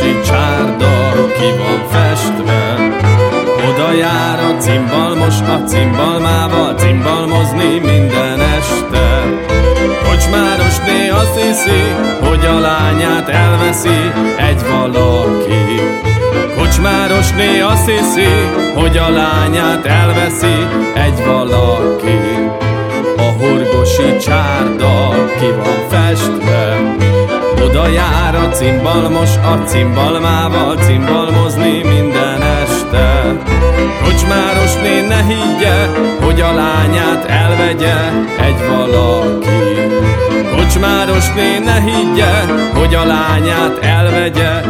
óriási csárda ki van festve. Oda jár a cimbalmos a cimbalmával cimbalmozni minden este. Kocsmárosné azt hiszi, hogy a lányát elveszi egy valaki. Kocsmárosné azt hiszi, hogy a lányát elveszi egy valaki. A horgosi csárda ki van festve oda jár a cimbalmos a cimbalmával cimbalmozni minden este. Kocsmárosné ne higgye, hogy a lányát elvegye egy valaki. Kocsmárosné ne higgye, hogy a lányát elvegye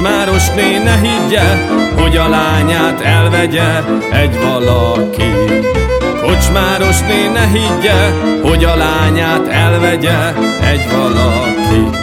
Kocsmárosné ne higgye, hogy a lányát elvegye egy valaki. Kocsmárosné ne higgye, hogy a lányát elvegye egy valaki.